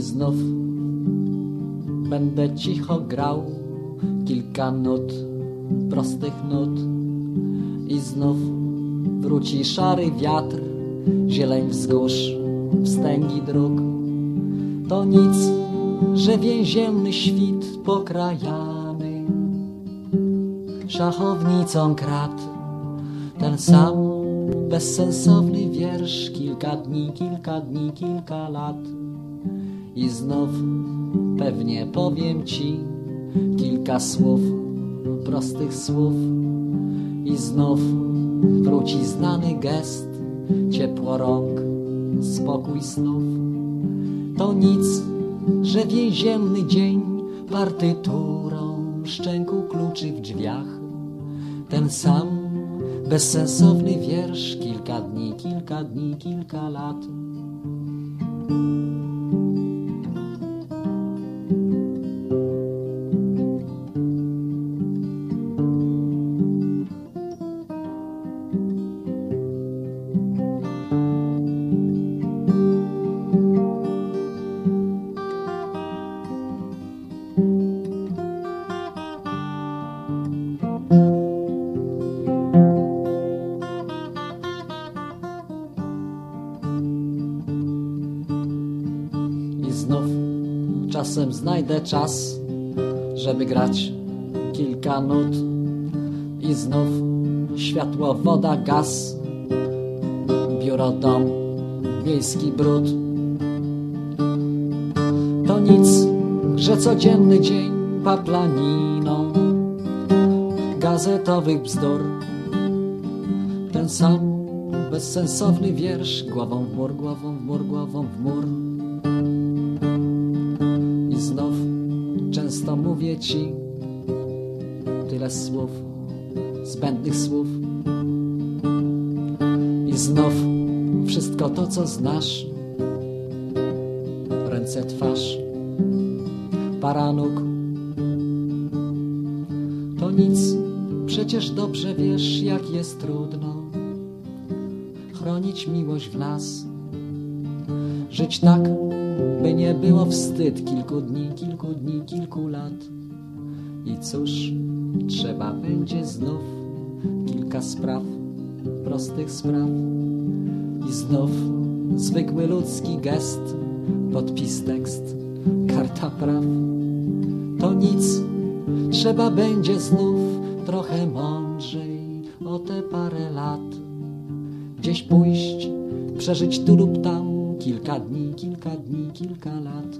znów będę cicho grał kilka nut, prostych nut i znów wróci szary wiatr, zieleń wzgórz, wstęgi dróg. To nic, że więzienny świt pokrajamy szachownicą krat. Ten sam bezsensowny wiersz, kilka dni, kilka dni, kilka lat. I znów pewnie powiem ci kilka słów, prostych słów. I znów wróci znany gest, ciepło rąk, spokój snów. To nic, że więzienny dzień partyturą szczęku kluczy w drzwiach. Ten sam bezsensowny wiersz, kilka dni, kilka dni, kilka lat. I znów czasem znajdę czas, żeby grać kilka nut. I znów światło, woda, gaz, biuro, dom, miejski brud. To nic, że codzienny dzień paplaniną gazetowych bzdur. Ten sam bezsensowny wiersz, głową w mur, głową w mur, głową w mur. Mówię ci tyle słów, zbędnych słów. I znów wszystko to, co znasz, ręce, twarz, para nóg. To nic, przecież dobrze wiesz, jak jest trudno chronić miłość w nas. Żyć tak, by nie było wstyd kilku dni, kilku dni, kilku lat. I cóż, trzeba będzie znów kilka spraw, prostych spraw. I znów zwykły ludzki gest, podpis tekst, karta praw. To nic, trzeba będzie znów trochę mądrzej o te parę lat. Gdzieś pójść, przeżyć tu lub tam kilka dni, kilka dni, kilka lat.